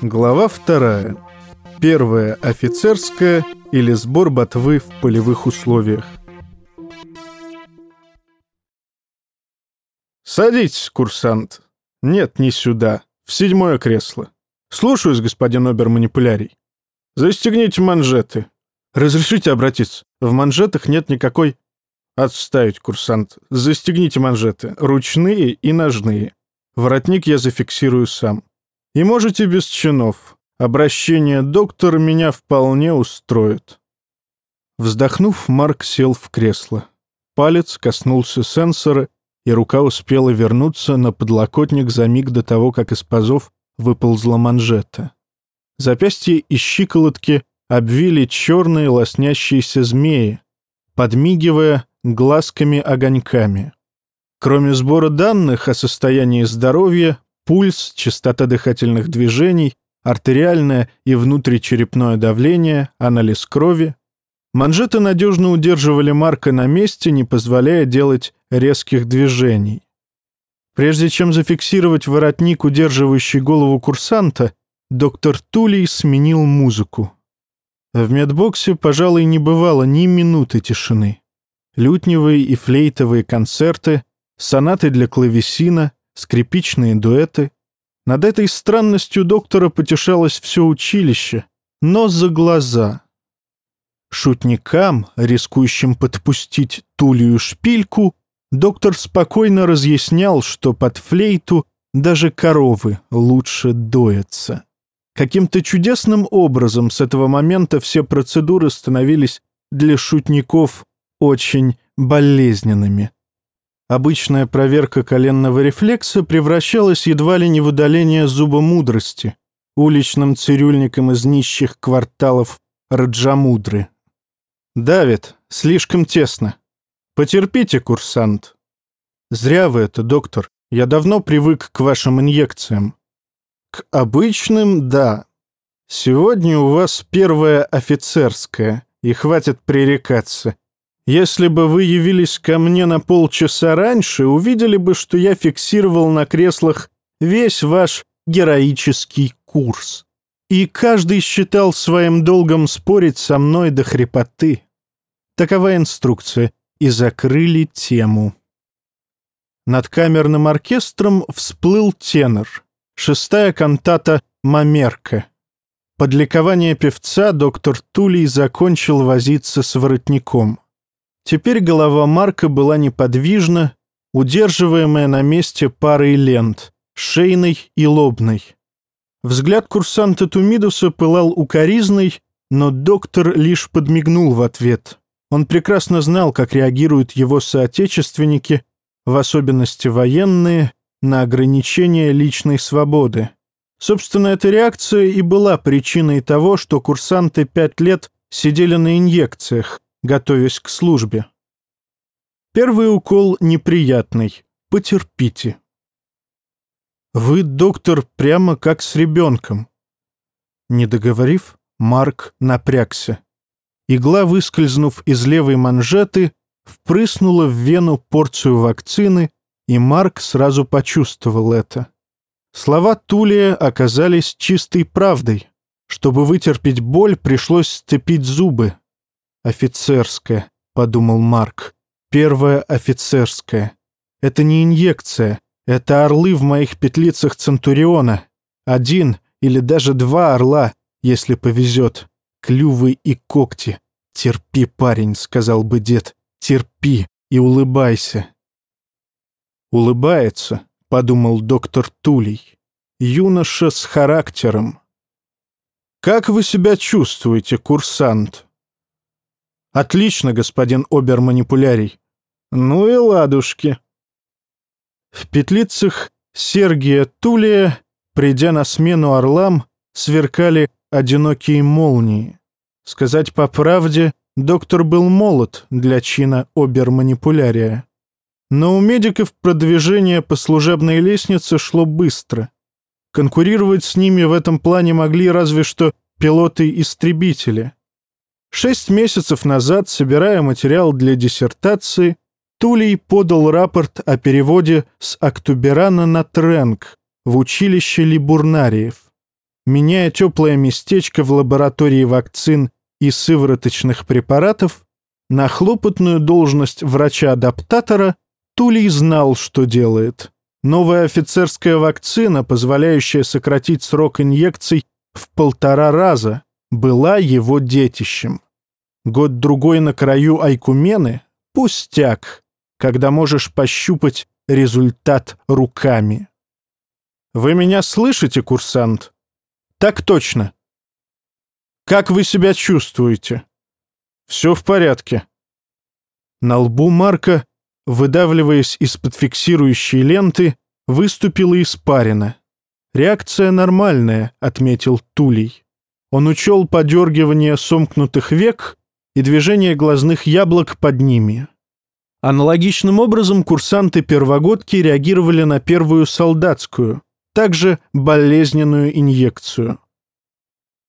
Глава вторая. Первая офицерская или сбор ботвы в полевых условиях. «Садитесь, курсант. Нет, не сюда. В седьмое кресло. Слушаюсь, господин обер-манипулярий. Застегните манжеты. Разрешите обратиться. В манжетах нет никакой... Отставить, курсант. Застегните манжеты. Ручные и ножные. Воротник я зафиксирую сам. И можете без чинов. Обращение доктор меня вполне устроит. Вздохнув, Марк сел в кресло. Палец коснулся сенсора, и рука успела вернуться на подлокотник за миг до того, как из пазов выползла манжета. Запястье и щиколотки обвили черные лоснящиеся змеи, подмигивая глазками-огоньками. Кроме сбора данных о состоянии здоровья, пульс, частота дыхательных движений, артериальное и внутричерепное давление, анализ крови, манжеты надежно удерживали Марка на месте, не позволяя делать резких движений. Прежде чем зафиксировать воротник, удерживающий голову курсанта, доктор Тулей сменил музыку. В медбоксе, пожалуй, не бывало ни минуты тишины. Лютневые и флейтовые концерты, сонаты для клавесина, скрипичные дуэты. Над этой странностью доктора потешалось все училище, но за глаза. Шутникам, рискующим подпустить Тулию шпильку, доктор спокойно разъяснял, что под флейту даже коровы лучше доятся. Каким-то чудесным образом с этого момента все процедуры становились для шутников очень болезненными. Обычная проверка коленного рефлекса превращалась едва ли не в удаление зуба мудрости уличным цирюльником из нищих кварталов Раджамудры. «Давид, слишком тесно. Потерпите, курсант». «Зря вы это, доктор. Я давно привык к вашим инъекциям». «К обычным — да. Сегодня у вас первая офицерская, и хватит пререкаться. Если бы вы явились ко мне на полчаса раньше, увидели бы, что я фиксировал на креслах весь ваш героический курс. И каждый считал своим долгом спорить со мной до хрипоты. Такова инструкция. И закрыли тему. Над камерным оркестром всплыл тенор. Шестая кантата «Мамерка». Под ликование певца доктор Тулей закончил возиться с воротником. Теперь голова Марка была неподвижна, удерживаемая на месте парой лент, шейной и лобной. Взгляд курсанта Тумидуса пылал укоризной, но доктор лишь подмигнул в ответ. Он прекрасно знал, как реагируют его соотечественники, в особенности военные, на ограничение личной свободы. Собственно, эта реакция и была причиной того, что курсанты пять лет сидели на инъекциях, готовясь к службе. Первый укол неприятный. Потерпите. Вы, доктор, прямо как с ребенком. Не договорив, Марк напрягся. Игла, выскользнув из левой манжеты, впрыснула в вену порцию вакцины, и Марк сразу почувствовал это. Слова Тулия оказались чистой правдой. Чтобы вытерпеть боль, пришлось сцепить зубы, «Офицерская», — подумал Марк. «Первая офицерская. Это не инъекция. Это орлы в моих петлицах Центуриона. Один или даже два орла, если повезет. Клювы и когти. Терпи, парень», — сказал бы дед. «Терпи и улыбайся». «Улыбается», — подумал доктор Тулей. «Юноша с характером». «Как вы себя чувствуете, курсант?» «Отлично, господин оберманипулярий». «Ну и ладушки». В петлицах Сергия Тулия, придя на смену орлам, сверкали одинокие молнии. Сказать по правде, доктор был молод для чина оберманипулярия. Но у медиков продвижение по служебной лестнице шло быстро. Конкурировать с ними в этом плане могли разве что пилоты-истребители. Шесть месяцев назад, собирая материал для диссертации, Тулей подал рапорт о переводе с Актуберана на Тренк, в училище либурнариев. Меняя теплое местечко в лаборатории вакцин и сывороточных препаратов, на хлопотную должность врача-адаптатора Тулей знал, что делает. Новая офицерская вакцина, позволяющая сократить срок инъекций в полтора раза, была его детищем. Год-другой на краю Айкумены — пустяк, когда можешь пощупать результат руками. «Вы меня слышите, курсант?» «Так точно». «Как вы себя чувствуете?» «Все в порядке». На лбу Марка, выдавливаясь из-под фиксирующей ленты, выступила испарина. «Реакция нормальная», — отметил Тулей. Он учел подергивание сомкнутых век и движение глазных яблок под ними. Аналогичным образом курсанты-первогодки реагировали на первую солдатскую, также болезненную инъекцию.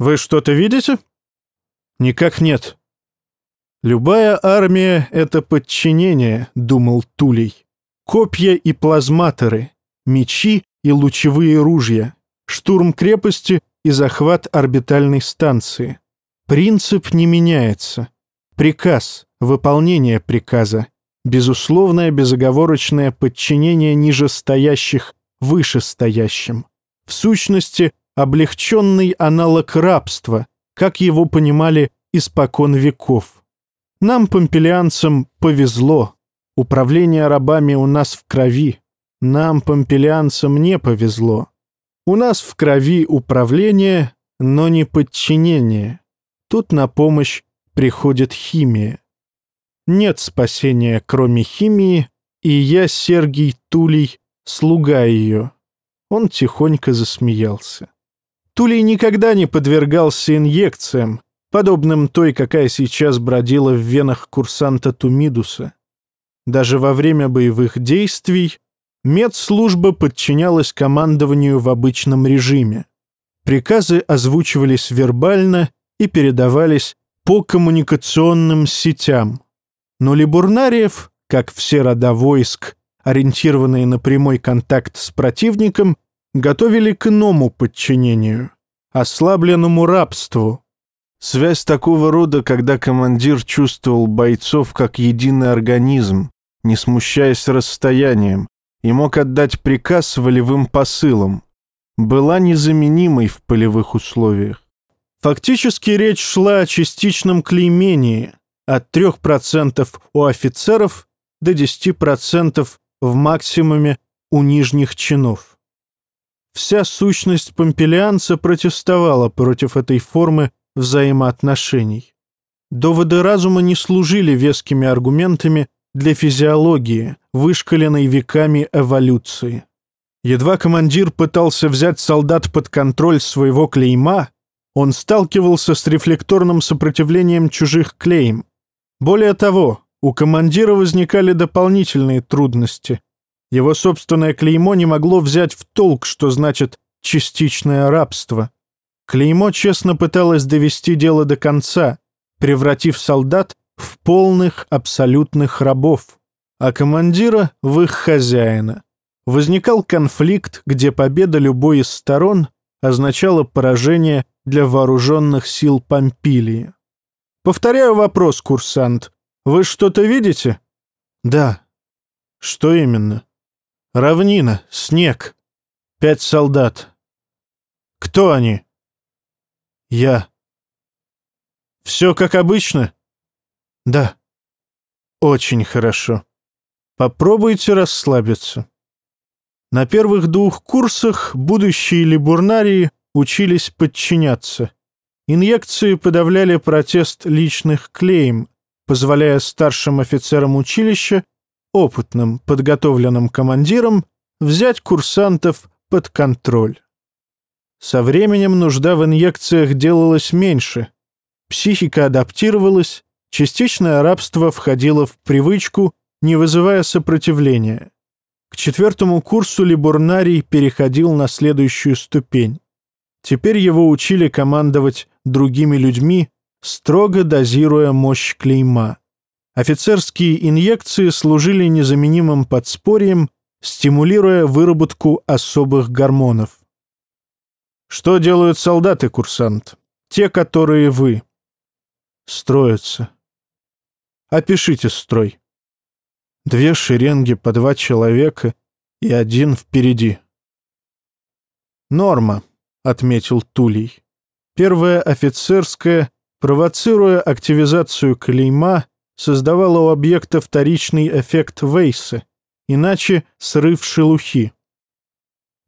«Вы что-то видите?» «Никак нет». «Любая армия — это подчинение», — думал Тулей. «Копья и плазматоры, мечи и лучевые ружья, штурм крепости и захват орбитальной станции. Принцип не меняется. Приказ, выполнение приказа, безусловное безоговорочное подчинение нижестоящих вышестоящим. В сущности, облегченный аналог рабства, как его понимали испокон веков. Нам, помпелианцам, повезло. Управление рабами у нас в крови. Нам, помпелианцам, не повезло. У нас в крови управление, но не подчинение. Тут на помощь приходит химия. Нет спасения, кроме химии, и я, Сергий Тулей, слуга ее. Он тихонько засмеялся. Тулей никогда не подвергался инъекциям, подобным той, какая сейчас бродила в венах курсанта Тумидуса. Даже во время боевых действий Медслужба подчинялась командованию в обычном режиме. Приказы озвучивались вербально и передавались по коммуникационным сетям. Но Либурнариев, как все рода войск, ориентированные на прямой контакт с противником, готовили к иному подчинению, ослабленному рабству. Связь такого рода, когда командир чувствовал бойцов как единый организм, не смущаясь расстоянием, и мог отдать приказ волевым посылам, была незаменимой в полевых условиях. Фактически речь шла о частичном клеймении от 3% у офицеров до 10% в максимуме у нижних чинов. Вся сущность помпелианца протестовала против этой формы взаимоотношений. Доводы разума не служили вескими аргументами для физиологии, вышкаленной веками эволюции. Едва командир пытался взять солдат под контроль своего клейма, он сталкивался с рефлекторным сопротивлением чужих клейм. Более того, у командира возникали дополнительные трудности. Его собственное клеймо не могло взять в толк, что значит «частичное рабство». Клеймо честно пыталось довести дело до конца, превратив солдат в полных абсолютных рабов, а командира в их хозяина. Возникал конфликт, где победа любой из сторон означала поражение для вооруженных сил Помпилии. Повторяю вопрос, курсант. Вы что-то видите? Да. Что именно? Равнина, снег. Пять солдат. Кто они? Я. Все как обычно? Да. Очень хорошо. Попробуйте расслабиться. На первых двух курсах будущие либурнарии учились подчиняться. Инъекции подавляли протест личных клейм, позволяя старшим офицерам училища, опытным, подготовленным командирам, взять курсантов под контроль. Со временем нужда в инъекциях делалась меньше, психика адаптировалась, Частичное рабство входило в привычку, не вызывая сопротивления. К четвертому курсу Либурнарий переходил на следующую ступень. Теперь его учили командовать другими людьми, строго дозируя мощь клейма. Офицерские инъекции служили незаменимым подспорьем, стимулируя выработку особых гормонов. Что делают солдаты, курсант? Те, которые вы. Строятся. Опишите строй. Две шеренги по два человека и один впереди. Норма, отметил Тулей. Первая офицерская, провоцируя активизацию клейма, создавала у объекта вторичный эффект Вейса, иначе срыв шелухи.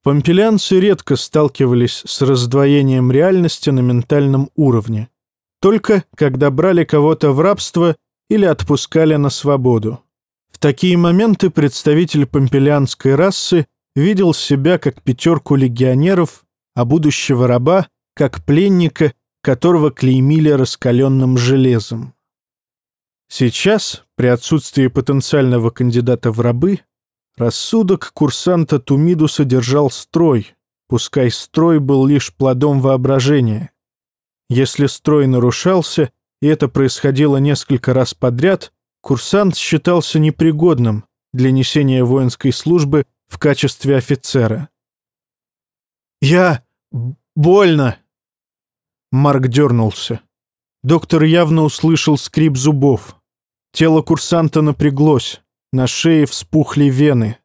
Помпелянцы редко сталкивались с раздвоением реальности на ментальном уровне. Только когда брали кого-то в рабство или отпускали на свободу. В такие моменты представитель помпелянской расы видел себя как пятерку легионеров, а будущего раба — как пленника, которого клеймили раскаленным железом. Сейчас, при отсутствии потенциального кандидата в рабы, Рассудок курсанта Тумиду содержал строй, пускай строй был лишь плодом воображения. Если строй нарушался, и это происходило несколько раз подряд, курсант считался непригодным для несения воинской службы в качестве офицера. «Я... больно!» Марк дернулся. Доктор явно услышал скрип зубов. Тело курсанта напряглось. На шее вспухли вены.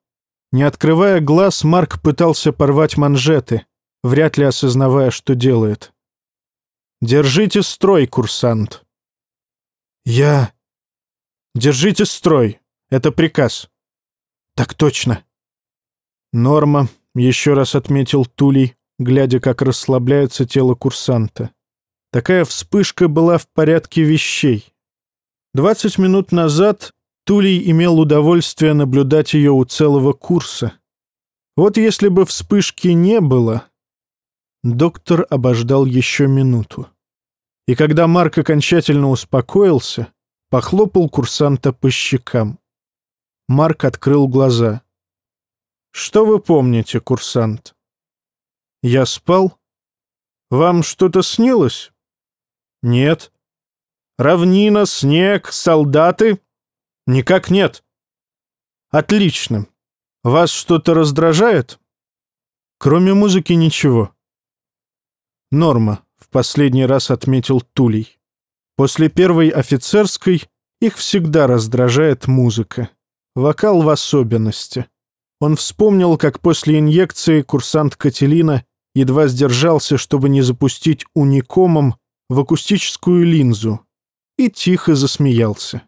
Не открывая глаз, Марк пытался порвать манжеты, вряд ли осознавая, что делает. «Держите строй, курсант!» «Я...» «Держите строй! Это приказ!» «Так точно!» «Норма», — еще раз отметил Тулей, глядя, как расслабляется тело курсанта. Такая вспышка была в порядке вещей. Двадцать минут назад Тулей имел удовольствие наблюдать ее у целого курса. Вот если бы вспышки не было... Доктор обождал еще минуту. И когда Марк окончательно успокоился, похлопал курсанта по щекам. Марк открыл глаза. «Что вы помните, курсант?» «Я спал?» «Вам что-то снилось?» «Нет». «Равнина, снег, солдаты?» Никак нет. Отлично. Вас что-то раздражает? Кроме музыки ничего. Норма, в последний раз отметил Тулей. После первой офицерской их всегда раздражает музыка. Вокал в особенности. Он вспомнил, как после инъекции курсант Кателина едва сдержался, чтобы не запустить уникомом в акустическую линзу, и тихо засмеялся.